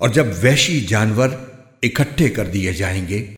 और जब वैशी जानवर इकट्ठे कर दिए जाएँगे